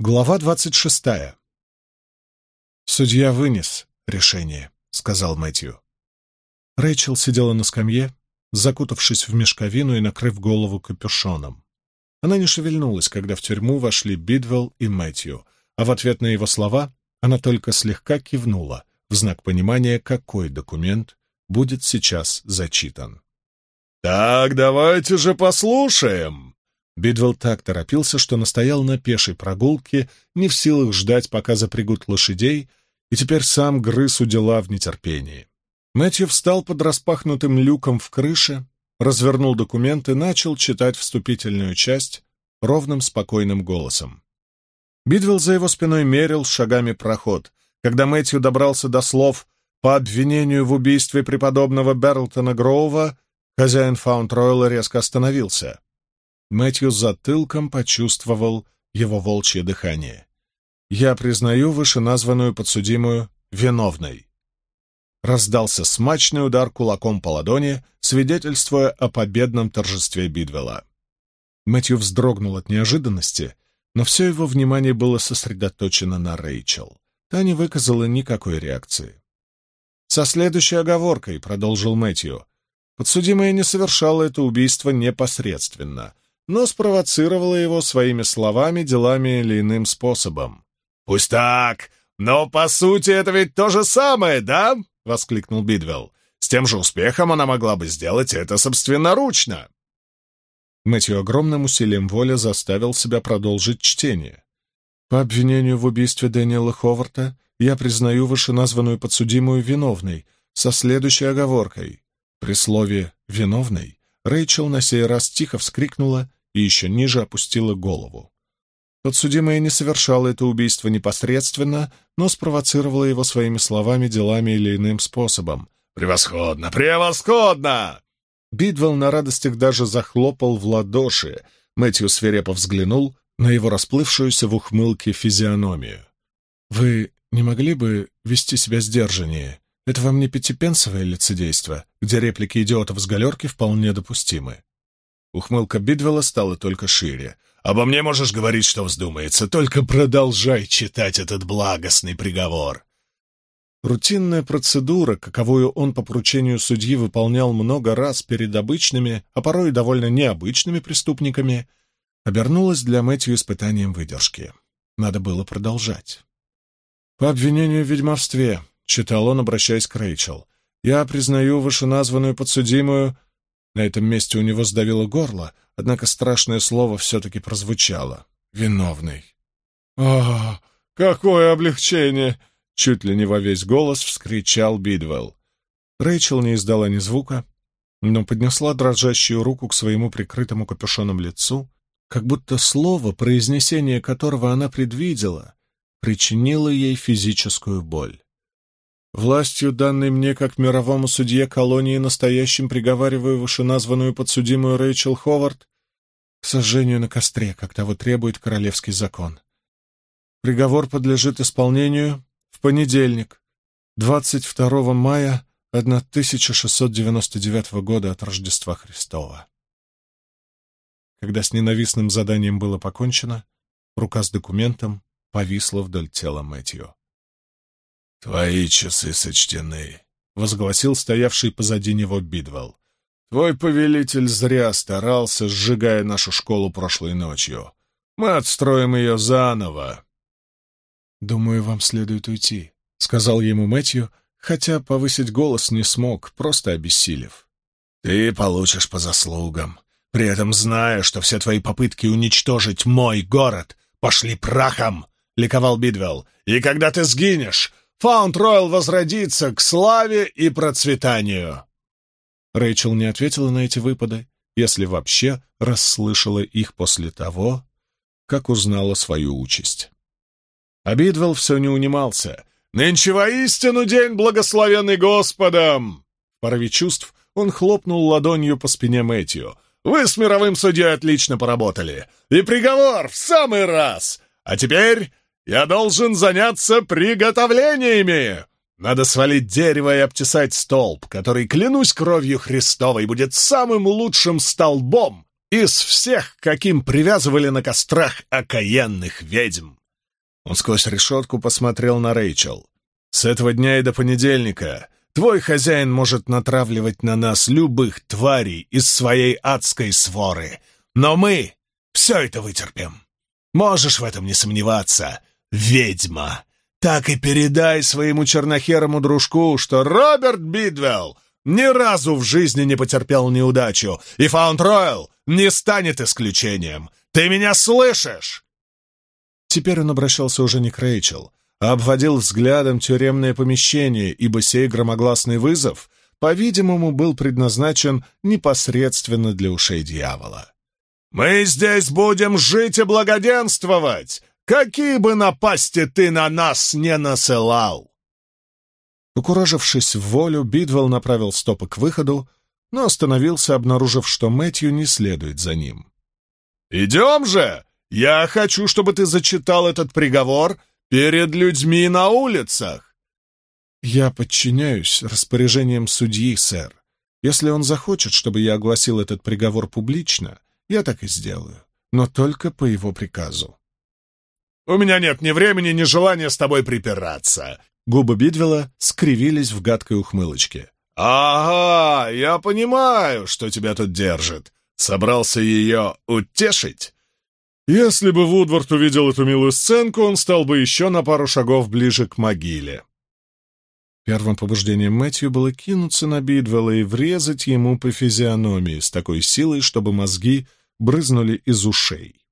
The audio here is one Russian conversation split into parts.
Глава двадцать шестая. «Судья вынес решение», — сказал Мэтью. Рэйчел сидела на скамье, закутавшись в мешковину и накрыв голову капюшоном. Она не шевельнулась, когда в тюрьму вошли Бидвелл и Мэтью, а в ответ на его слова она только слегка кивнула в знак понимания, какой документ будет сейчас зачитан. «Так, давайте же послушаем!» Бидвелл так торопился, что настоял на пешей прогулке, не в силах ждать, пока запрягут лошадей, и теперь сам грыз у дела в нетерпении. Мэтью встал под распахнутым люком в крыше, развернул документы начал читать вступительную часть ровным, спокойным голосом. Бидвелл за его спиной мерил шагами проход. Когда Мэтью добрался до слов «по обвинению в убийстве преподобного Берлтона Гроува», хозяин Фаунд-Ройла резко остановился. Мэтью затылком почувствовал его волчье дыхание. «Я признаю вышеназванную подсудимую виновной». Раздался смачный удар кулаком по ладони, свидетельствуя о победном торжестве Бидвелла. Мэтью вздрогнул от неожиданности, но все его внимание было сосредоточено на Рэйчел. Та не выказала никакой реакции. «Со следующей оговоркой», — продолжил Мэтью, — «подсудимая не совершала это убийство непосредственно, но спровоцировала его своими словами, делами или иным способом. «Пусть так, но по сути это ведь то же самое, да?» — воскликнул Бидвелл. «С тем же успехом она могла бы сделать это собственноручно». Мэтью огромным усилием воли заставил себя продолжить чтение. По обвинению в убийстве Дэниела Ховарта я признаю вышеназванную подсудимую виновной, со следующей оговоркой. При слове «виновной» Рэйчел на сей раз тихо вскрикнула и еще ниже опустила голову. Подсудимая не совершала это убийство непосредственно, но спровоцировала его своими словами, делами или иным способом. «Превосходно! Превосходно!» Бидвелл на радостях даже захлопал в ладоши. Мэтью свирепо взглянул на его расплывшуюся в ухмылке физиономию. «Вы не могли бы вести себя сдержаннее? Это вам не пятипенсовое лицедейство, где реплики идиотов с галерки вполне допустимы. Ухмылка Бидвелла стала только шире. «Обо мне можешь говорить, что вздумается, только продолжай читать этот благостный приговор». Рутинная процедура, каковую он по поручению судьи выполнял много раз перед обычными, а порой довольно необычными преступниками, обернулась для Мэтью испытанием выдержки. Надо было продолжать. «По обвинению в ведьмовстве», — читал он, обращаясь к Рэйчел, — «я признаю вышеназванную подсудимую на этом месте у него сдавило горло, однако страшное слово все-таки прозвучало. «Виновный». «О, какое облегчение!» — чуть ли не во весь голос вскричал Бидвелл. Рэйчел не издала ни звука, но поднесла дрожащую руку к своему прикрытому капюшоном лицу, как будто слово, произнесение которого она предвидела, причинило ей физическую боль. Властью, данной мне как мировому судье колонии, настоящим приговариваю вышеназванную подсудимую Рэйчел Ховард к сожжению на костре, как того требует королевский закон. Приговор подлежит исполнению в понедельник, 22 мая 1699 года от Рождества Христова. Когда с ненавистным заданием было покончено, рука с документом повисла вдоль тела Мэтью. «Твои часы сочтены», — возгласил стоявший позади него Бидвелл. «Твой повелитель зря старался, сжигая нашу школу прошлой ночью. Мы отстроим ее заново». «Думаю, вам следует уйти», — сказал ему Мэтью, хотя повысить голос не смог, просто обессилев. «Ты получишь по заслугам, при этом зная, что все твои попытки уничтожить мой город пошли прахом», — ликовал Бидвелл. «И когда ты сгинешь, Фаунд-Ройл возродится к славе и процветанию!» Рэйчел не ответила на эти выпады, если вообще расслышала их после того, как узнала свою участь. А Бидвелл все не унимался. «Нынче воистину день, благословенный Господом!» В порыве чувств он хлопнул ладонью по спине Мэтью. «Вы с мировым судьей отлично поработали! И приговор в самый раз! А теперь я должен заняться приготовлениями. Надо свалить дерево и обтесать столб, который, клянусь кровью Христовой, будет самым лучшим столбом из всех, каким привязывали на кострах окаянных ведьм. Он сквозь решетку посмотрел на Рэйчел. «С этого дня и до понедельника твой хозяин может натравливать на нас любых тварей из своей адской своры, но мы все это вытерпим. Можешь в этом не сомневаться, ведьма. Так и передай своему чернохерому дружку, что Роберт Бидвелл ни разу в жизни не потерпел неудачу, и Фаунд Ройл не станет исключением. Ты меня слышишь?» Теперь он обращался уже не к Рэйчел, а обводил взглядом тюремное помещение, ибо сей громогласный вызов, по-видимому, был предназначен непосредственно для ушей дьявола. «Мы здесь будем жить и благоденствовать, какие бы напасти ты на нас не насылал!» Укуражившись в волю, Бидвелл направил стопы к выходу, но остановился, обнаружив, что Мэтью не следует за ним. «Идем же! Я хочу, чтобы ты зачитал этот приговор перед людьми на улицах!» «Я подчиняюсь распоряжениям судьи, сэр. Если он захочет, чтобы я огласил этот приговор публично, я так и сделаю, но только по его приказу. «У меня нет ни времени, ни желания с тобой припираться!» Губы Бидвелла скривились в гадкой ухмылочке. «Ага, я понимаю, что тебя тут держит. Собрался ее утешить?» Если бы Вудвард увидел эту милую сценку, он стал бы еще на пару шагов ближе к могиле. Первым побуждением Мэтью было кинуться на Бидвелла и врезать ему по физиономии с такой силой, чтобы мозги брызнули из ушей.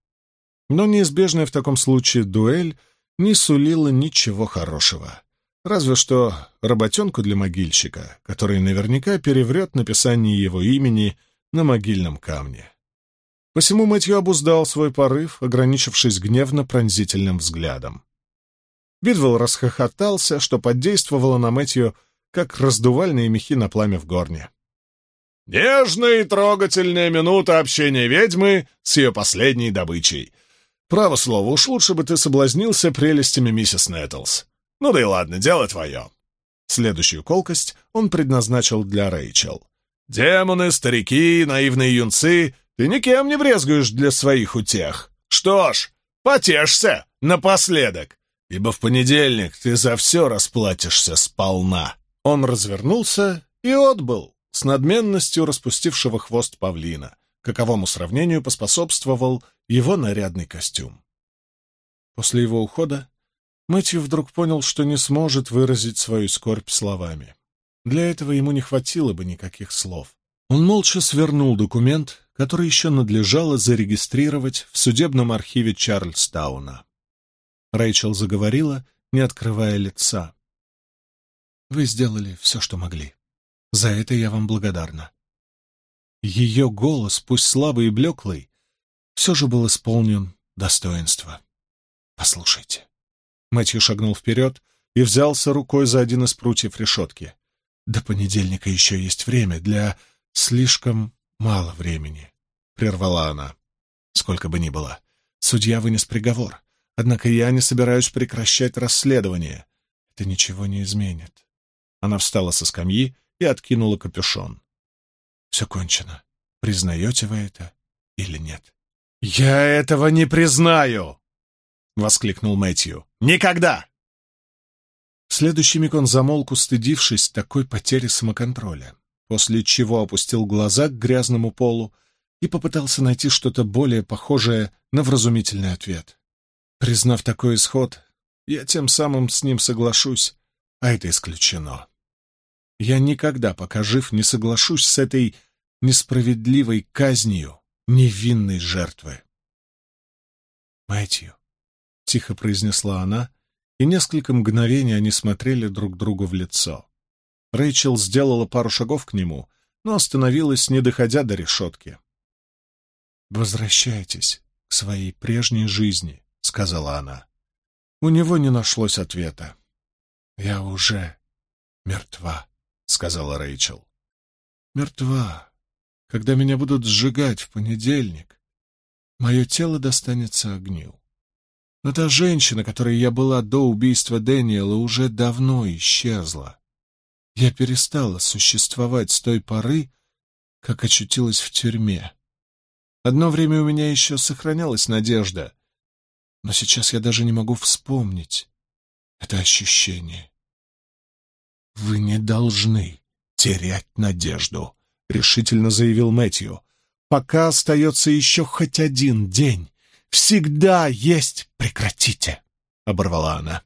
Но неизбежная в таком случае дуэль не сулила ничего хорошего. Разве что работенку для могильщика, который наверняка переврет написание его имени на могильном камне. Посему Мэтью обуздал свой порыв, ограничившись гневно-пронзительным взглядом. Бидвелл расхохотался, что подействовало на Мэтью, как раздувальные мехи на пламя в горне. «Нежная и трогательная минута общения ведьмы с ее последней добычей. Право слово, уж лучше бы ты соблазнился прелестями миссис Нэттлс. Ну да и ладно, дело твое». Следующую колкость он предназначил для Рэйчел. «Демоны, старики, наивные юнцы, ты никем не брезгуешь для своих утех. Что ж, потешься напоследок ибо в понедельник ты за все расплатишься сполна». Он развернулся и отбыл с надменностью распустившего хвост павлина, каковому сравнению поспособствовал его нарядный костюм. После его ухода Мэтью вдруг понял, что не сможет выразить свою скорбь словами. Для этого ему не хватило бы никаких слов. Он молча свернул документ, который еще надлежало зарегистрировать в судебном архиве Чарльстауна. Рэйчел заговорила, не открывая лица. «Вы сделали все, что могли. За это я вам благодарна». Ее голос, пусть слабый и блеклый, все же был исполнен достоинства. «Послушайте». Мэтью шагнул вперед и взялся рукой за один из прутьев решетки. «До понедельника еще есть время для... слишком мало времени», — прервала она. «Сколько бы ни было, судья вынес приговор. Однако я не собираюсь прекращать расследование. Это ничего не изменит. Она встала со скамьи и откинула капюшон. Все кончено. Признаете вы это или нет? «Я этого не признаю!» — воскликнул Мэтью. «Никогда!» В следующий миг он замолк, устыдившись такой потери самоконтроля, после чего опустил глаза к грязному полу и попытался найти что-то более похожее на вразумительный ответ. Признав такой исход, я тем самым с ним соглашусь, а это исключено. Я никогда, пока жив, не соглашусь с этой несправедливой казнью невинной жертвы. «Мэтью», — тихо произнесла она, и несколько мгновений они смотрели друг другу в лицо. Рэйчел сделала пару шагов к нему, но остановилась, не доходя до решетки. «Возвращайтесь к своей прежней жизни», — сказала она. У него не нашлось ответа. «Я уже мертва», — сказала Рэйчел. «Мертва. Когда меня будут сжигать в понедельник, мое тело достанется огню. Но та женщина, которой я была до убийства Дэниела, уже давно исчезла. Я перестала существовать с той поры, как очутилась в тюрьме. Одно время у меня еще сохранялась надежда, Но сейчас я даже не могу вспомнить это ощущение. «Вы не должны терять надежду», — решительно заявил Мэтью. «Пока остается еще хоть один день, всегда есть прекратите», — оборвала она.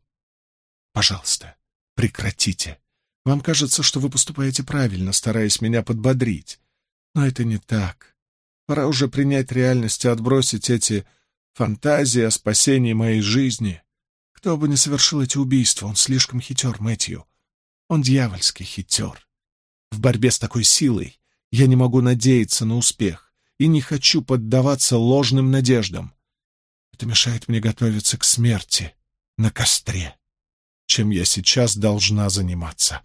«Пожалуйста, прекратите. Вам кажется, что вы поступаете правильно, стараясь меня подбодрить. Но это не так. Пора уже принять реальность и отбросить эти фантазии о спасении моей жизни. Кто бы ни совершил эти убийства, он слишком хитер, Мэтью. Он дьявольски хитер. В борьбе с такой силой я не могу надеяться на успех и не хочу поддаваться ложным надеждам. Это мешает мне готовиться к смерти на костре, чем я сейчас должна заниматься.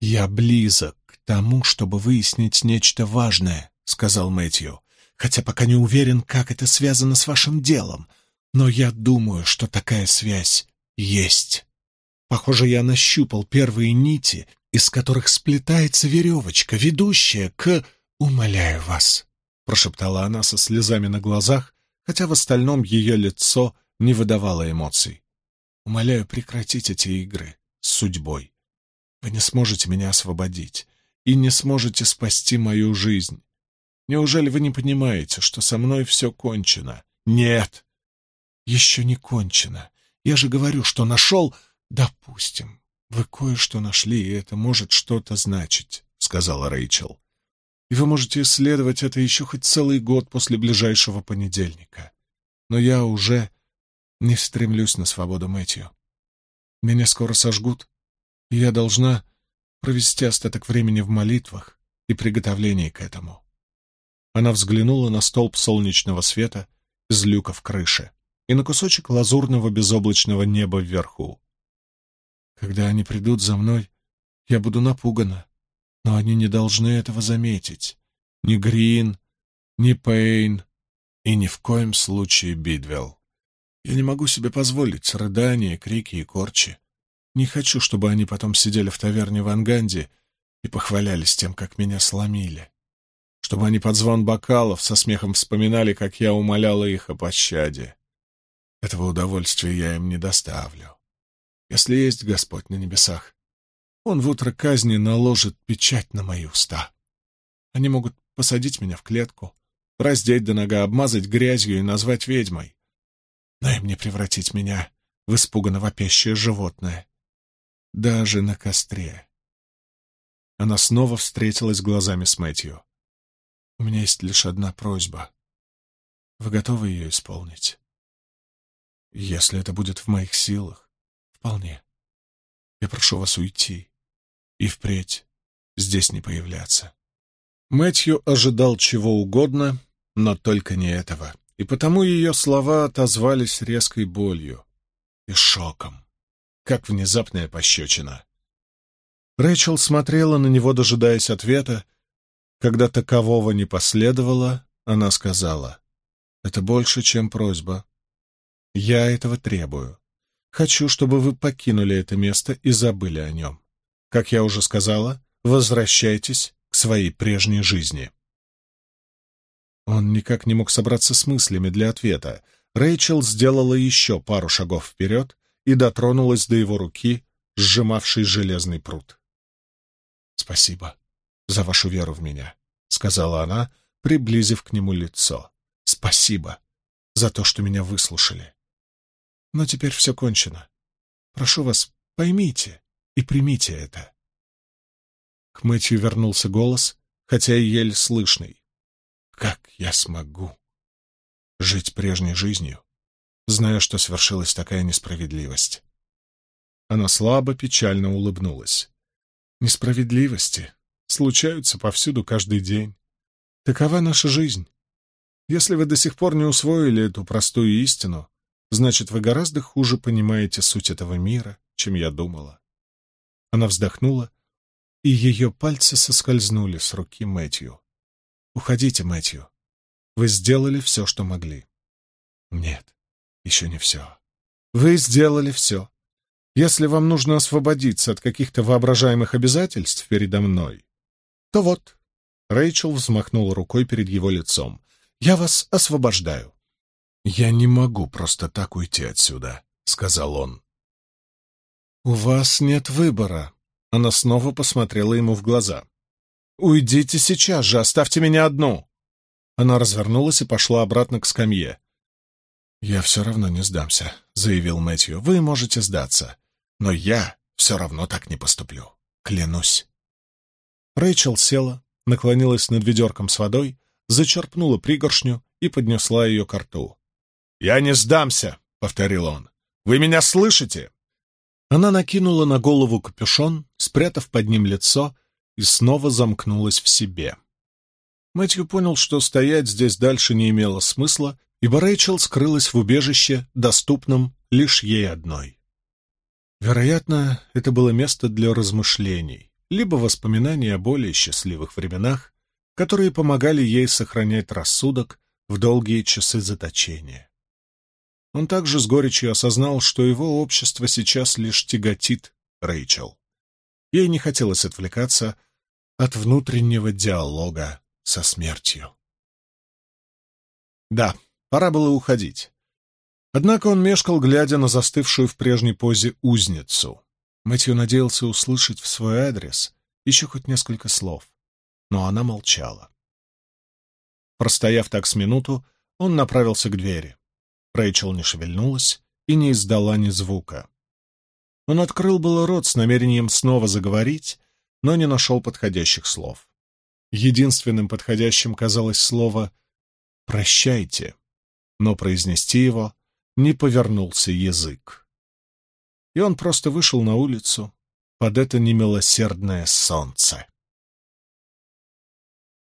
Я близок к тому, чтобы выяснить нечто важное, — сказал Мэтью, хотя пока не уверен, как это связано с вашим делом, но я думаю, что такая связь есть. Похоже, я нащупал первые нити, из которых сплетается веревочка, ведущая к... «Умоляю вас», — прошептала она со слезами на глазах, хотя в остальном ее лицо не выдавало эмоций. «Умоляю прекратить эти игры с судьбой. Вы не сможете меня освободить и не сможете спасти мою жизнь. Неужели вы не понимаете, что со мной все кончено? Нет, еще не кончено. Я же говорю, что нашел... Допустим, вы кое-что нашли, и это может что-то значить, — сказала Рэйчел. И вы можете исследовать это еще хоть целый год после ближайшего понедельника. Но я уже не стремлюсь на свободу Мэтью. Меня скоро сожгут, и я должна провести остаток времени в молитвах и приготовлении к этому. Она взглянула на столб солнечного света из люка в крыше и на кусочек лазурного безоблачного неба вверху. Когда они придут за мной, я буду напугана, но они не должны этого заметить. Ни Грин, ни Пейн и ни в коем случае Бидвелл. Я не могу себе позволить рыдания, крики и корчи. Не хочу, чтобы они потом сидели в таверне в Анганде и похвалялись тем, как меня сломили. Чтобы они под звон бокалов со смехом вспоминали, как я умоляла их о пощаде. Этого удовольствия я им не доставлю. Если есть Господь на небесах, Он в утро казни наложит печать на мои уста. Они могут посадить меня в клетку, раздеть до нога, обмазать грязью и назвать ведьмой. Но им не превратить меня в испуганно вопящее животное. Даже на костре. Она снова встретилась глазами с Мэтью. «У меня есть лишь одна просьба. Вы готовы ее исполнить?» Если это будет в моих силах, вполне. Я прошу вас уйти и впредь здесь не появляться. Мэтью ожидал чего угодно, но только не этого, и потому ее слова отозвались резкой болью и шоком, как внезапная пощечина. Рэйчел смотрела на него, дожидаясь ответа. Когда такового не последовало, она сказала, «Это больше, чем просьба. Я этого требую. Хочу, чтобы вы покинули это место и забыли о нем. Как я уже сказала, возвращайтесь к своей прежней жизни. Он никак не мог собраться с мыслями для ответа. Рэйчел сделала еще пару шагов вперед и дотронулась до его руки, сжимавшей железный пруд. «Спасибо за вашу веру в меня», — сказала она, приблизив к нему лицо. «Спасибо за то, что меня выслушали. Но теперь все кончено. Прошу вас, поймите и примите это. К Мэтью вернулся голос, хотя и еле слышный. Как я смогу жить прежней жизнью, зная, что свершилась такая несправедливость? Она слабо, печально улыбнулась. Несправедливости случаются повсюду каждый день. Такова наша жизнь. Если вы до сих пор не усвоили эту простую истину, Значит, вы гораздо хуже понимаете суть этого мира, чем я думала. Она вздохнула, и ее пальцы соскользнули с руки Мэтью. «Уходите, Мэтью. Вы сделали все, что могли». «Нет, еще не все. Вы сделали все. Если вам нужно освободиться от каких-то воображаемых обязательств передо мной, то вот». Рэйчел взмахнула рукой перед его лицом. «Я вас освобождаю. «Я не могу просто так уйти отсюда», — сказал он. «У вас нет выбора», — она снова посмотрела ему в глаза. «Уйдите сейчас же, оставьте меня одну!» Она развернулась и пошла обратно к скамье. «Я все равно не сдамся», — заявил Мэтью. «Вы можете сдаться, но я все равно так не поступлю. Клянусь». Рэйчел села, наклонилась над ведерком с водой, зачерпнула пригоршню и поднесла ее к рту. «Я не сдамся!» — повторил он. «Вы меня слышите?» Она накинула на голову капюшон, спрятав под ним лицо, и снова замкнулась в себе. Мэтью понял, что стоять здесь дальше не имело смысла, ибо Рэйчел скрылась в убежище, доступном лишь ей одной. Вероятно, это было место для размышлений, либо воспоминаний о более счастливых временах, которые помогали ей сохранять рассудок в долгие часы заточения. Он также с горечью осознал, что его общество сейчас лишь тяготит Рэйчел. Ей не хотелось отвлекаться от внутреннего диалога со смертью. Да, пора было уходить. Однако он мешкал, глядя на застывшую в прежней позе узницу. Мэтью надеялся услышать в свой адрес еще хоть несколько слов, но она молчала. Простояв так с минуту, он направился к двери. Рэйчел не шевельнулась и не издала ни звука. Он открыл было рот с намерением снова заговорить, но не нашел подходящих слов. Единственным подходящим казалось слово «прощайте», но произнести его не повернулся язык. И он просто вышел на улицу под это немилосердное солнце.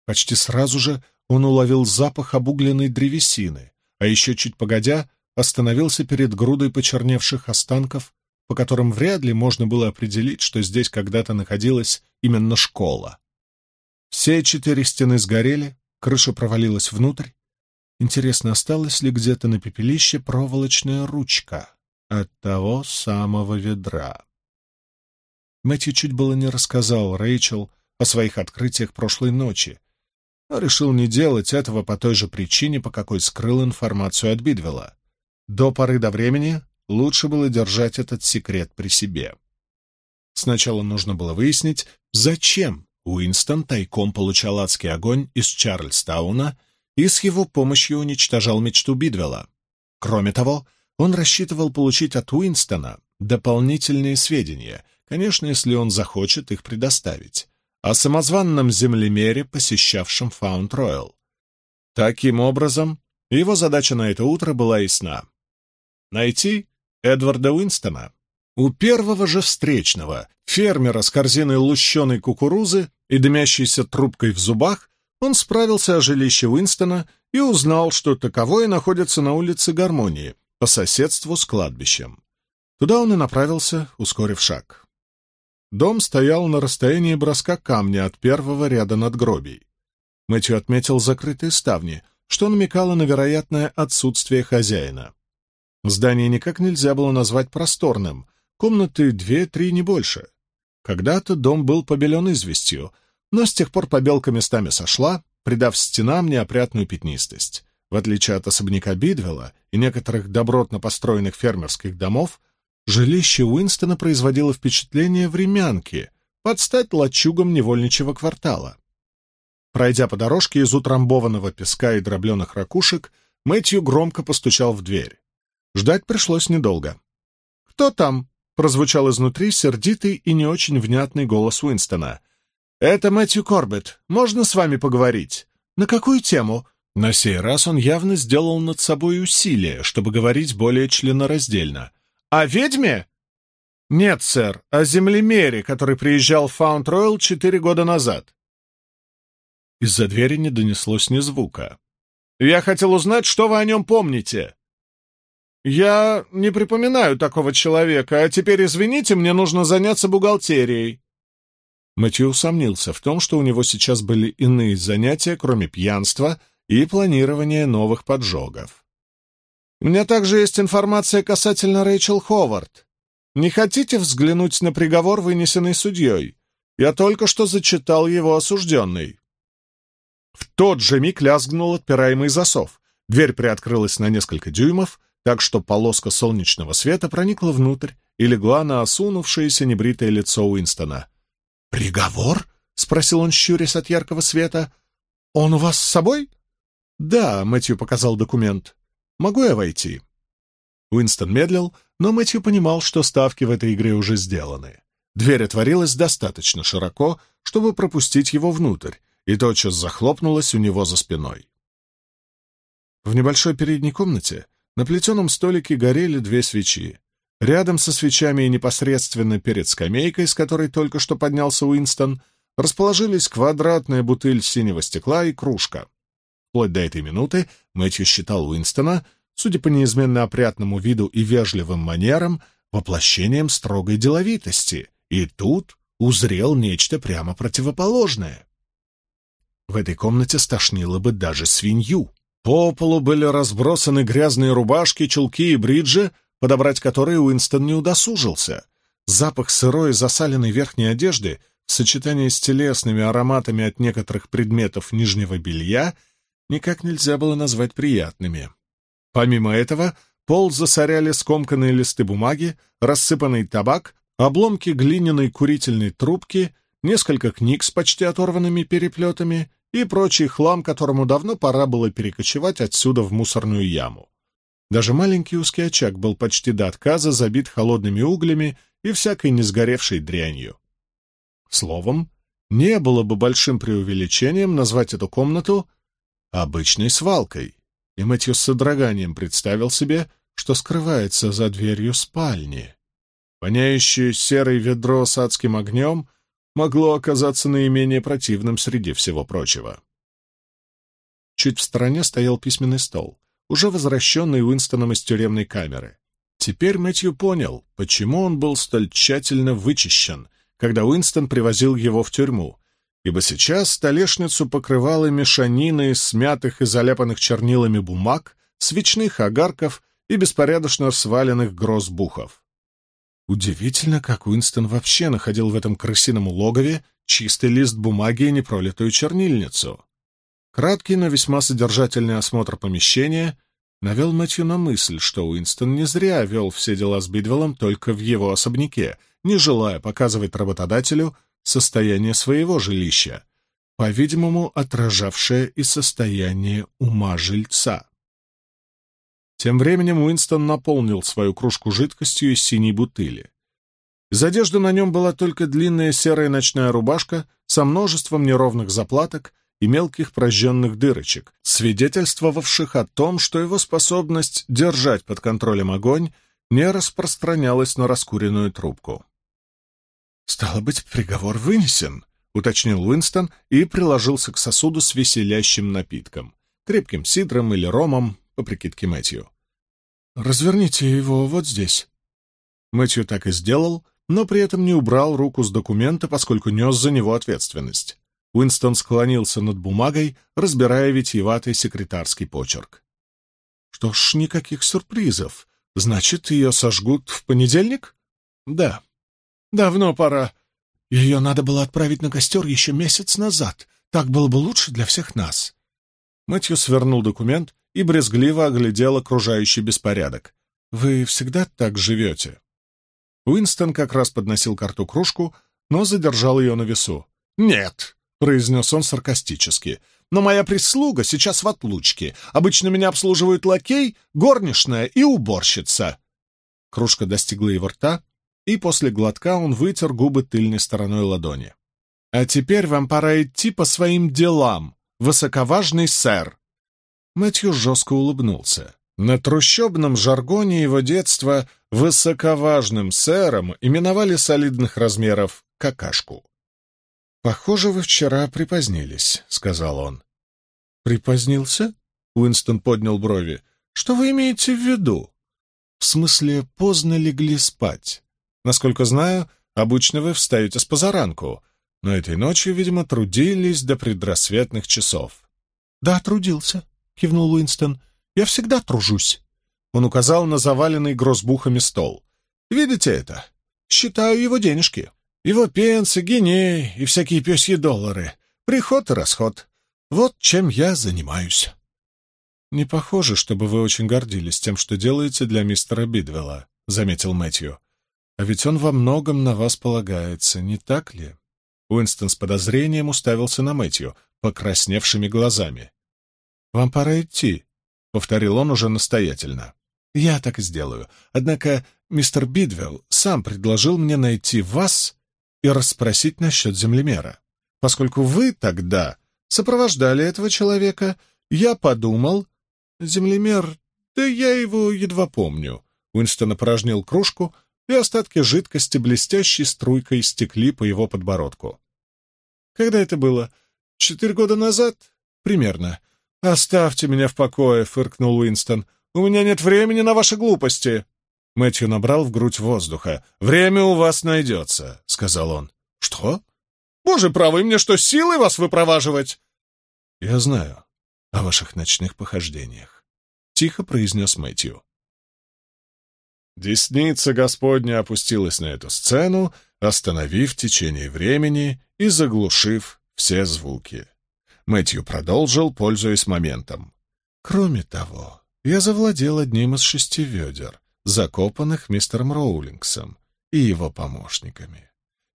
Почти сразу же он уловил запах обугленной древесины, а еще чуть погодя остановился перед грудой почерневших останков, по которым вряд ли можно было определить, что здесь когда-то находилась именно школа. Все четыре стены сгорели, крыша провалилась внутрь. Интересно, осталась ли где-то на пепелище проволочная ручка от того самого ведра? Мэтью чуть было не рассказал Рэйчел о своих открытиях прошлой ночи, но решил не делать этого по той же причине, по какой скрыл информацию от Бидвелла. До поры до времени лучше было держать этот секрет при себе. Сначала нужно было выяснить, зачем Уинстон тайком получал адский огонь из Чарльстауна и с его помощью уничтожал мечту Бидвелла. Кроме того, он рассчитывал получить от Уинстона дополнительные сведения, конечно, если он захочет их предоставить, о самозванном землемере, посещавшем Фаунд-Ройл. Таким образом, его задача на это утро была ясна. Найти Эдварда Уинстона. У первого же встречного, фермера с корзиной лущеной кукурузы и дымящейся трубкой в зубах, он справился о жилище Уинстона и узнал, что таковое находится на улице Гармонии, по соседству с кладбищем. Туда он и направился, ускорив шаг. Дом стоял на расстоянии броска камня от первого ряда надгробий. Мэтью отметил закрытые ставни, что намекало на вероятное отсутствие хозяина. Здание никак нельзя было назвать просторным, комнаты две-три, не больше. Когда-то дом был побелен известью, но с тех пор побелка местами сошла, придав стенам неопрятную пятнистость. В отличие от особняка Бидвелла и некоторых добротно построенных фермерских домов, Жилище Уинстона производило впечатление времянки, под стать лачугам невольничьего квартала. Пройдя по дорожке из утрамбованного песка и дробленых ракушек, Мэтью громко постучал в дверь. Ждать пришлось недолго. «Кто там?» — прозвучал изнутри сердитый и не очень внятный голос Уинстона. «Это Мэтью Корбетт. Можно с вами поговорить?» «На какую тему?» На сей раз он явно сделал над собой усилие, чтобы говорить более членораздельно. «О ведьме?» «Нет, сэр, о землемере, который приезжал в Фаунд-Ройл четыре года назад». Из-за двери не донеслось ни звука. «Я хотел узнать, что вы о нем помните». «Я не припоминаю такого человека, а теперь, извините, мне нужно заняться бухгалтерией». Мэтью усомнился в том, что у него сейчас были иные занятия, кроме пьянства и планирования новых поджогов. Меня также есть информация касательно Рэйчел Ховард. Не хотите взглянуть на приговор, вынесенный судьей? Я только что зачитал его осужденный». В тот же миг лязгнул отпираемый засов. Дверь приоткрылась на несколько дюймов, так что полоска солнечного света проникла внутрь и легла на осунувшееся небритое лицо Уинстона. «Приговор?» — спросил он, щурясь от яркого света. «Он у вас с собой?» «Да», — Мэтью показал документ. «Могу я войти?» Уинстон медлил, но Мэтью понимал, что ставки в этой игре уже сделаны. Дверь отворилась достаточно широко, чтобы пропустить его внутрь, и тотчас захлопнулась у него за спиной. В небольшой передней комнате на плетеном столике горели две свечи. Рядом со свечами и непосредственно перед скамейкой, с которой только что поднялся Уинстон, расположились квадратная бутыль синего стекла и кружка. Вплоть до этой минуты Мэтью считал Уинстона, судя по неизменно опрятному виду и вежливым манерам, воплощением строгой деловитости, и тут узрел нечто прямо противоположное. В этой комнате стошнило бы даже свинью. По полу были разбросаны грязные рубашки, чулки и бриджи, подобрать которые Уинстон не удосужился. Запах сырой засаленной верхней одежды в сочетании с телесными ароматами от некоторых предметов нижнего белья никак нельзя было назвать приятными. Помимо этого, пол засоряли скомканные листы бумаги, рассыпанный табак, обломки глиняной курительной трубки, несколько книг с почти оторванными переплетами и прочий хлам, которому давно пора было перекочевать отсюда в мусорную яму. Даже маленький узкий очаг был почти до отказа забит холодными углями и всякой несгоревшей дрянью. Словом, не было бы большим преувеличением назвать эту комнату обычной свалкой, и Мэтью с содроганием представил себе, что скрывается за дверью спальни. Воняющее серое ведро с адским огнем — могло оказаться наименее противным среди всего прочего. Чуть в стороне стоял письменный стол, уже возвращенный Уинстоном из тюремной камеры. Теперь Мэтью понял, почему он был столь тщательно вычищен, когда Уинстон привозил его в тюрьму, ибо сейчас столешницу покрывала мешанина из смятых и заляпанных чернилами бумаг, свечных огарков и беспорядочно сваленных грозбухов. Удивительно, как Уинстон вообще находил в этом крысином логове чистый лист бумаги и непролитую чернильницу. Краткий, но весьма содержательный осмотр помещения навел Мэтью на мысль, что Уинстон не зря вел все дела с Бидвеллом только в его особняке, не желая показывать работодателю состояние своего жилища, по-видимому, отражавшее и состояние ума жильца. Тем временем Уинстон наполнил свою кружку жидкостью из синей бутыли. Из одежды на нем была только длинная серая ночная рубашка со множеством неровных заплаток и мелких прожженных дырочек, свидетельствовавших о том, что его способность держать под контролем огонь не распространялась на раскуренную трубку. «Стало быть, приговор вынесен», — уточнил Уинстон и приложился к сосуду с веселящим напитком, крепким сидром или ромом, по прикидке Мэтью. «Разверните его вот здесь». Мэтью так и сделал, но при этом не убрал руку с документа, поскольку нес за него ответственность. Уинстон склонился над бумагой, разбирая витиеватый секретарский почерк. «Что ж, никаких сюрпризов. Значит, ее сожгут в понедельник?» «Да. Давно пора. Ее надо было отправить на костер еще месяц назад. Так было бы лучше для всех нас». Мэтью свернул документ и брезгливо оглядел окружающий беспорядок. «Вы всегда так живете?» Уинстон как раз подносил карту кружку, но задержал ее на весу. «Нет», — произнес он саркастически, — «но моя прислуга сейчас в отлучке. Обычно меня обслуживают лакей, горничная и уборщица». Кружка достигла его рта, и после глотка он вытер губы тыльной стороной ладони. «А теперь вам пора идти по своим делам, высоковажный сэр», Мэтью жестко улыбнулся. На трущобном жаргоне его детства высоковажным сэром именовали солидных размеров какашку. «Похоже, вы вчера припозднились», — сказал он. «Припозднился?» — Уинстон поднял брови. «Что вы имеете в виду?» «В смысле, поздно легли спать. Насколько знаю, обычно вы встаете с позаранку, но этой ночью, видимо, трудились до предрассветных часов». «Да, трудился», кивнул Уинстон. «Я всегда тружусь». Он указал на заваленный грозбухами стол. «Видите это? Считаю его денежки. Его пенсы, гинеи и всякие пёсьи доллары. Приход и расход. Вот чем я занимаюсь». «Не похоже, чтобы вы очень гордились тем, что делаете для мистера Бидвелла», — заметил Мэтью. «А ведь он во многом на вас полагается, не так ли?» Уинстон с подозрением уставился на Мэтью, покрасневшими глазами. «Вам пора идти», — повторил он уже настоятельно. «Я так и сделаю. Однако мистер Бидвелл сам предложил мне найти вас и расспросить насчет землемера. Поскольку вы тогда сопровождали этого человека, я подумал, Землемер, да я его едва помню. Уинстон опорожнил кружку, и остатки жидкости блестящей струйкой стекли по его подбородку. Когда это было? Четыре года назад? Примерно. «Оставьте меня в покое», — фыркнул Уинстон. «У меня нет времени на ваши глупости». Мэтью набрал в грудь воздуха. «Время у вас найдется», — сказал он. «Что? Боже правый, мне что, силой вас выпроваживать?» «Я знаю о ваших ночных похождениях», — тихо произнес Мэтью. Десница Господня опустилась на эту сцену, остановив течение времени и заглушив все звуки. Мэтью продолжил, пользуясь моментом. «Кроме того, я завладел одним из шести ведер, закопанных мистером Роулингсом и его помощниками.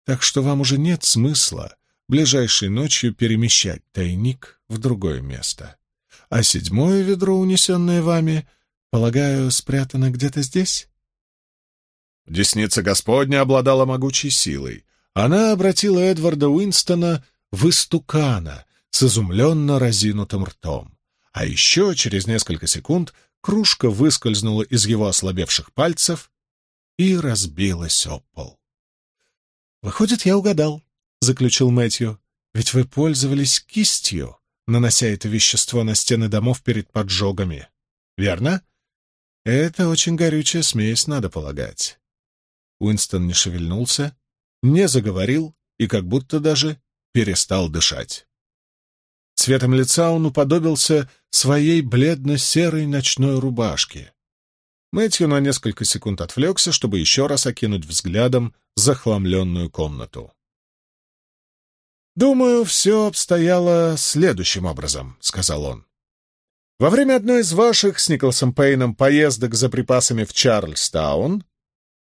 Так что вам уже нет смысла ближайшей ночью перемещать тайник в другое место а седьмое ведро, унесенное вами, полагаю, спрятано где-то здесь?» Десница Господня обладала могучей силой. Она обратила Эдварда Уинстона в истукана с изумленно разинутым ртом. А еще через несколько секунд кружка выскользнула из его ослабевших пальцев и разбилась об пол. «Выходит, я угадал», — заключил Мэтью. «Ведь вы пользовались кистью, нанося это вещество на стены домов перед поджогами. Верно? Это очень горючая смесь, надо полагать. Уинстон не шевельнулся, не заговорил и как будто даже перестал дышать. Цветом лица он уподобился своей бледно-серой ночной рубашке. Мэтью на несколько секунд отвлекся, чтобы еще раз окинуть взглядом захламленную комнату. «Думаю, все обстояло следующим образом», — сказал он. «Во время одной из ваших с Николасом Пейном поездок за припасами в Чарльстаун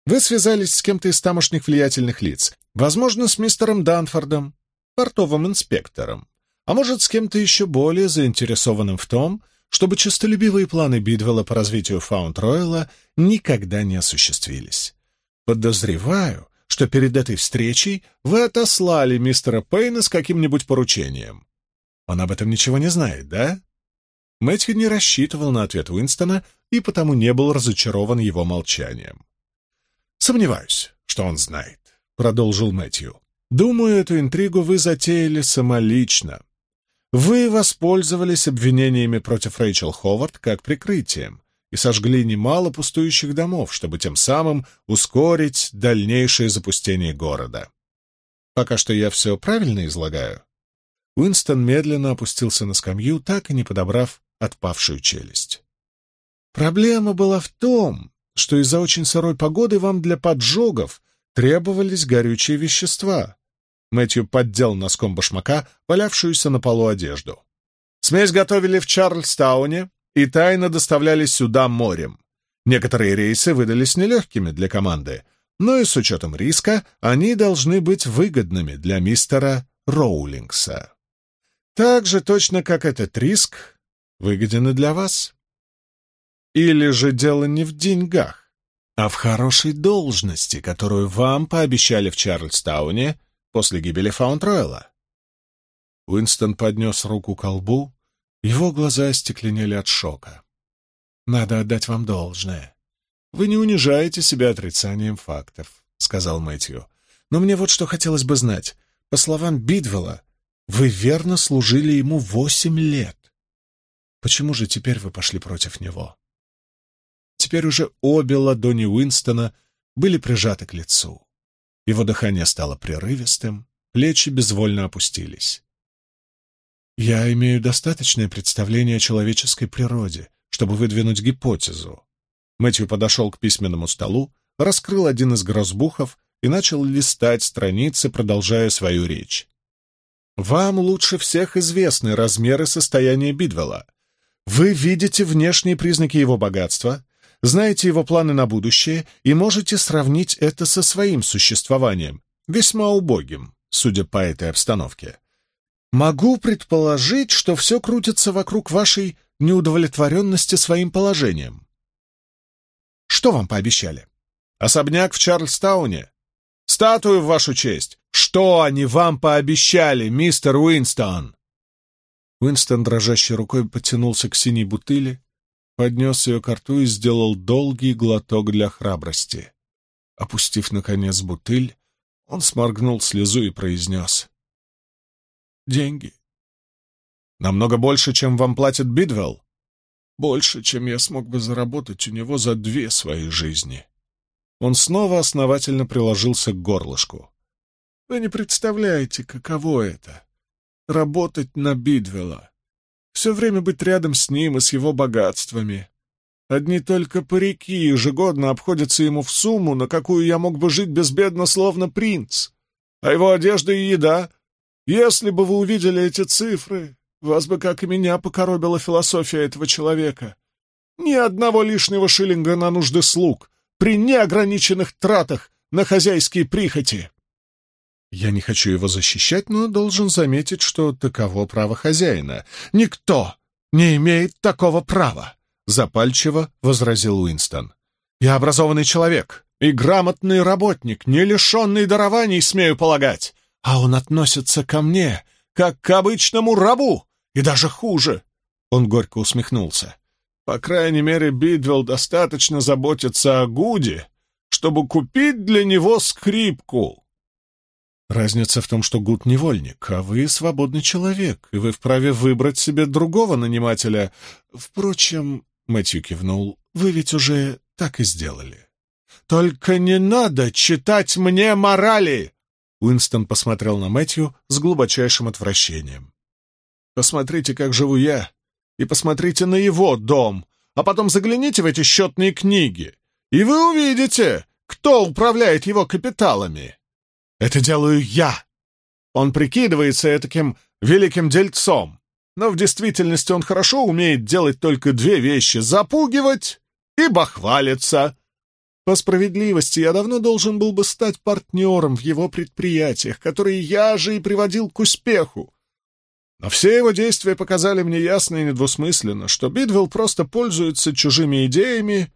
вы связались с кем-то из тамошних влиятельных лиц, возможно, с мистером Данфордом, портовым инспектором, а может, с кем-то еще более заинтересованным в том, чтобы честолюбивые планы Бидвелла по развитию Фаунд-Ройла никогда не осуществились. Подозреваю, что перед этой встречей вы отослали мистера Пейна с каким-нибудь поручением. Он об этом ничего не знает, да? Мэтью не рассчитывал на ответ Уинстона и потому не был разочарован его молчанием. «Сомневаюсь, что он знает», — продолжил Мэтью. «Думаю, эту интригу вы затеяли самолично. Вы воспользовались обвинениями против Рэйчел Ховард как прикрытием, и сожгли немало пустующих домов, чтобы тем самым ускорить дальнейшее запустение города. Пока что я все правильно излагаю. Уинстон медленно опустился на скамью, так и не подобрав отпавшую челюсть. Проблема была в том, что из-за очень сырой погоды вам для поджогов требовались горючие вещества. Мэтью поддел носком башмака валявшуюся на полу одежду. Смесь готовили в Чарльстауне, и тайно доставлялись сюда морем. Некоторые рейсы выдались нелегкими для команды, но и с учетом риска они должны быть выгодными для мистера Роулингса. Так же точно, как этот риск выгоден и для вас. Или же дело не в деньгах, а в хорошей должности, которую вам пообещали в Чарльстауне после гибели Фаунд-Ройла. Уинстон поднес руку к колбу его глаза остекленели от шока. «Надо отдать вам должное. Вы не унижаете себя отрицанием фактов», — сказал Мэтью. «Но мне вот что хотелось бы знать. По словам Бидвелла, вы верно служили ему восемь лет. Почему же теперь вы пошли против него?» Теперь уже обе ладони Уинстона были прижаты к лицу. Его дыхание стало прерывистым, плечи безвольно опустились. Я имею достаточное представление о человеческой природе, чтобы выдвинуть гипотезу. Мэтью подошел к письменному столу, раскрыл один из грозбухов и начал листать страницы, продолжая свою речь. Вам лучше всех известны размеры состояния Бидвелла. Вы видите внешние признаки его богатства, знаете его планы на будущее и можете сравнить это со своим существованием, весьма убогим, судя по этой обстановке. Могу предположить, что все крутится вокруг вашей неудовлетворенности своим положением. Что вам пообещали? Особняк в Чарльстауне? Статую в вашу честь? Что они вам пообещали, мистер Уинстон?» Уинстон дрожащей рукой потянулся к синей бутыли, поднес ее к рту и сделал долгий глоток для храбрости. Опустив, наконец, бутыль, он сморгнул слезу и произнес. «Деньги. Намного больше, чем вам платит Бидвелл? Больше, чем я смог бы заработать у него за две свои жизни». Он снова основательно приложился к горлышку. «Вы не представляете, каково это — работать на Бидвелла, все время быть рядом с ним и с его богатствами. Одни только парики ежегодно обходятся ему в сумму, на какую я мог бы жить безбедно, словно принц. А его одежда и еда... Если бы вы увидели эти цифры, вас бы, как и меня, покоробила философия этого человека. Ни одного лишнего шиллинга на нужды слуг, при неограниченных тратах на хозяйские прихоти. Я не хочу его защищать, но должен заметить, что таково право хозяина. Никто не имеет такого права, запальчиво возразил Уинстон. Я образованный человек и грамотный работник, не лишенный дарований, смею полагать, а он относится ко мне, как к обычному рабу, и даже хуже. Он горько усмехнулся. По крайней мере, Бидвелл достаточно заботится о Гуде, чтобы купить для него скрипку. Разница в том, что Гуд — невольник, а вы — свободный человек, и вы вправе выбрать себе другого нанимателя. Впрочем, — Мэтью кивнул, — вы ведь уже так и сделали. «Только не надо читать мне морали!» Уинстон посмотрел на Мэтью с глубочайшим отвращением. «Посмотрите, как живу я, и посмотрите на его дом, а потом загляните в эти счетные книги, и вы увидите, кто управляет его капиталами. Это делаю я. Он прикидывается таким великим дельцом, но в действительности он хорошо умеет делать только две вещи — запугивать и бахвалиться. По справедливости, я давно должен был бы стать партнером в его предприятиях, которые я же и приводил к успеху. Но все его действия показали мне ясно и недвусмысленно, что Бидвелл просто пользуется чужими идеями,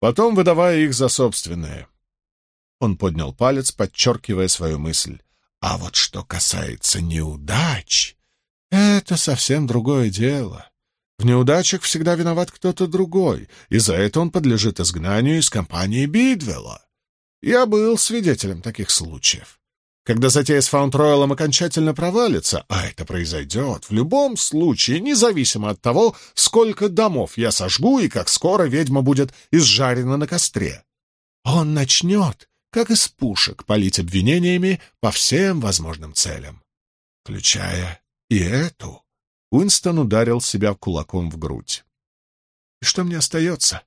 потом выдавая их за собственные. Он поднял палец, подчеркивая свою мысль. А вот что касается неудач, это совсем другое дело. В неудачах всегда виноват кто-то другой, и за это он подлежит изгнанию из компании Бидвелла. Я был свидетелем таких случаев. Когда затея с Фаунд-Ройлом окончательно провалится, а это произойдет в любом случае, независимо от того, сколько домов я сожгу и как скоро ведьма будет изжарена на костре, он начнет, как из пушек, палить обвинениями по всем возможным целям, включая и эту. Уинстон ударил себя кулаком в грудь. И что мне остается?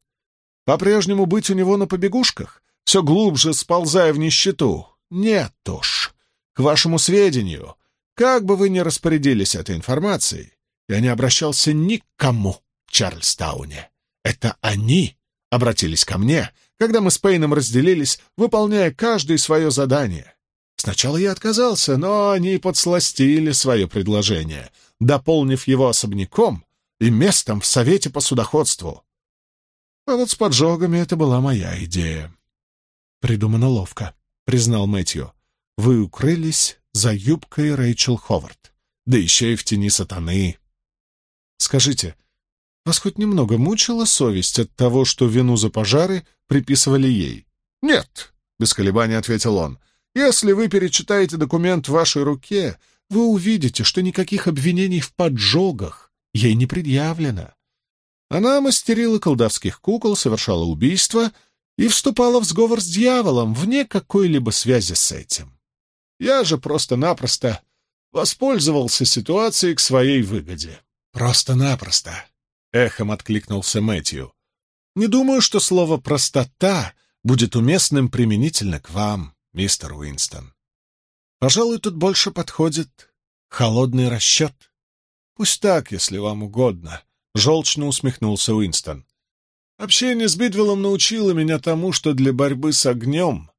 По-прежнему быть у него на побегушках, все глубже сползая в нищету, нет уж. К вашему сведению, как бы вы ни распорядились этой информацией, я не обращался ни к кому в Чарльстауне. Это они обратились ко мне, когда мы с Пейном разделились, выполняя каждое свое задание. Сначала я отказался, но они подсластили свое предложение, дополнив его особняком и местом в Совете по судоходству. А вот с поджогами это была моя идея. Придумано ловко. — признал Мэтью. «Вы укрылись за юбкой Рэйчел Ховард, да еще и в тени сатаны. Скажите, вас хоть немного мучила совесть от того, что вину за пожары приписывали ей?» «Нет», — без колебаний ответил он. «Если вы перечитаете документ в вашей руке, вы увидите, что никаких обвинений в поджогах ей не предъявлено. Она мастерила колдовских кукол, совершала убийства — и вступала в сговор с дьяволом вне какой-либо связи с этим. Я же просто-напросто воспользовался ситуацией к своей выгоде. Просто-напросто. Эхом откликнулся Мэтью. Не думаю, что слово «простота» будет уместным применительно к вам, мистер Уинстон. Пожалуй, тут больше подходит холодный расчет. Пусть так, если вам угодно, — желчно усмехнулся Уинстон. «Общение с Бидвиллом научило меня тому, что для борьбы с огнем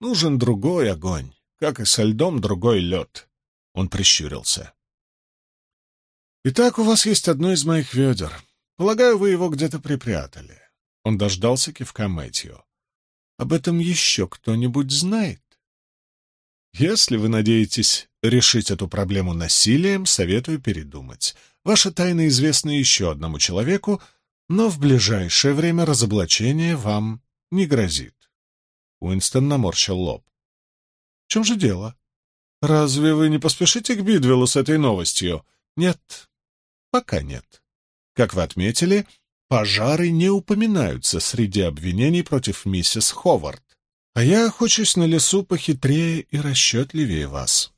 нужен другой огонь, как и со льдом другой лед». Он прищурился. «Итак, у вас есть одно из моих ведер. Полагаю, вы его где-то припрятали». Он дождался кивка Мэтью. «Об этом еще кто-нибудь знает?» «Если вы надеетесь решить эту проблему насилием, советую передумать. Ваша тайна известна еще одному человеку, но в ближайшее время разоблачение вам не грозит». Уинстон наморщил лоб. «В чем же дело? Разве вы не поспешите к Бидвиллу с этой новостью?» «Нет, Пока нет. Как вы отметили, пожары не упоминаются среди обвинений против миссис Ховард, а я охочусь на лесу похитрее и расчетливее вас.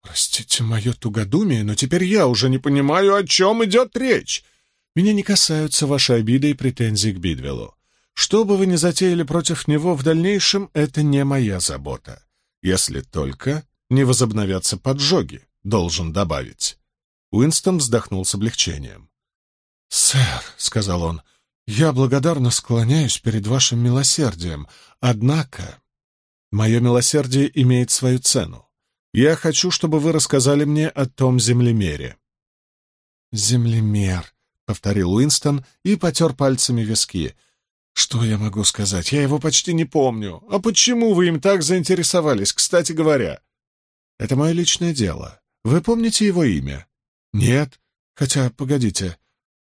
Простите мое тугодумие, но теперь я уже не понимаю, о чем идет речь. Меня не касаются ваши обиды и претензии к Бидвеллу. Что бы вы ни затеяли против него в дальнейшем, это не моя забота. Если только не возобновятся поджоги, должен добавить. Уинстон вздохнул с облегчением. «Сэр», — сказал он, — «я благодарно склоняюсь перед вашим милосердием, однако мое милосердие имеет свою цену. Я хочу, чтобы вы рассказали мне о том землемере». «Землемер», — повторил Уинстон и потер пальцами виски. «Что я могу сказать? Я его почти не помню. А почему вы им так заинтересовались, кстати говоря?» «Это мое личное дело. Вы помните его имя?» «Нет. Хотя, погодите».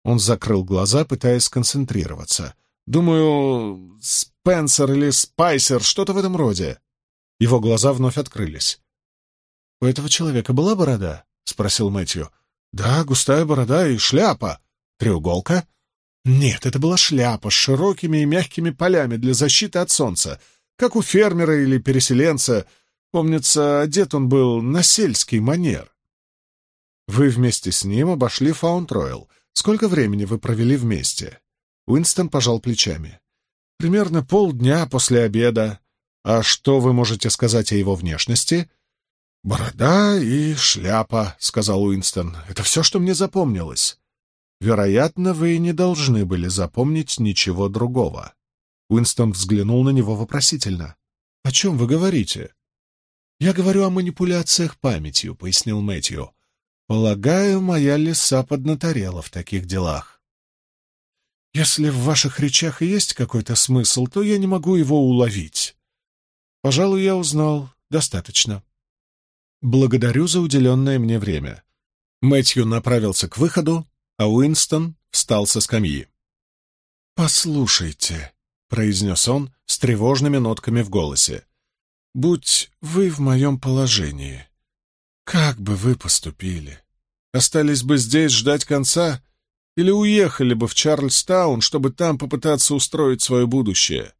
Он закрыл глаза, пытаясь сконцентрироваться. «Думаю, Спенсер или Спайсер, что-то в этом роде». Его глаза вновь открылись. «У этого человека была борода?» — спросил Мэтью. «Да, густая борода и шляпа. Треуголка?» «Нет, это была шляпа с широкими и мягкими полями для защиты от солнца, как у фермера или переселенца. Помнится, одет он был на сельский манер. Вы вместе с ним обошли Фаунд-Ройл. Сколько времени вы провели вместе? Уинстон пожал плечами. Примерно полдня после обеда. А что вы можете сказать о его внешности? Борода и шляпа, сказал Уинстон. Это все, что мне запомнилось. Вероятно, вы не должны были запомнить ничего другого. Уинстон взглянул на него вопросительно. «О чем вы говорите?» «Я говорю о манипуляциях памятью», — пояснил Мэтью. Полагаю, моя лиса поднаторела в таких делах. Если в ваших речах есть какой-то смысл, то я не могу его уловить. Пожалуй, я узнал достаточно. Благодарю за уделенное мне время. Мэтью направился к выходу, а Уинстон встал со скамьи. «Послушайте», — произнес он с тревожными нотками в голосе, — «будь вы в моем положении, как бы вы поступили? Остались бы здесь ждать конца или уехали бы в Чарльстаун, чтобы там попытаться устроить свое будущее?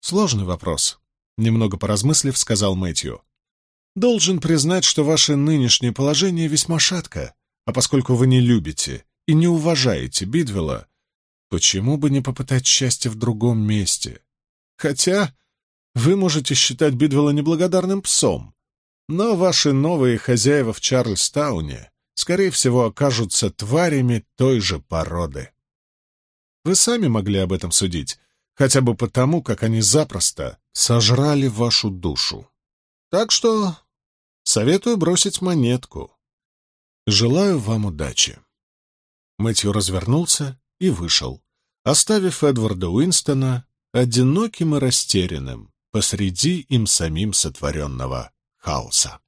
Сложный вопрос, немного поразмыслив, сказал Мэтью. Должен признать, что ваше нынешнее положение весьма шатко, а поскольку вы не любите и не уважаете Бидвелла, почему бы не попытать счастье в другом месте? Хотя вы можете считать Бидвелла неблагодарным псом, но ваши новые хозяева в Чарльстауне, скорее всего, окажутся тварями той же породы. Вы сами могли об этом судить, хотя бы потому, как они запросто сожрали вашу душу. Так что советую бросить монетку. Желаю вам удачи. Мэтью развернулся и вышел, оставив Эдварда Уинстона одиноким и растерянным посреди им самим сотворенного хаоса.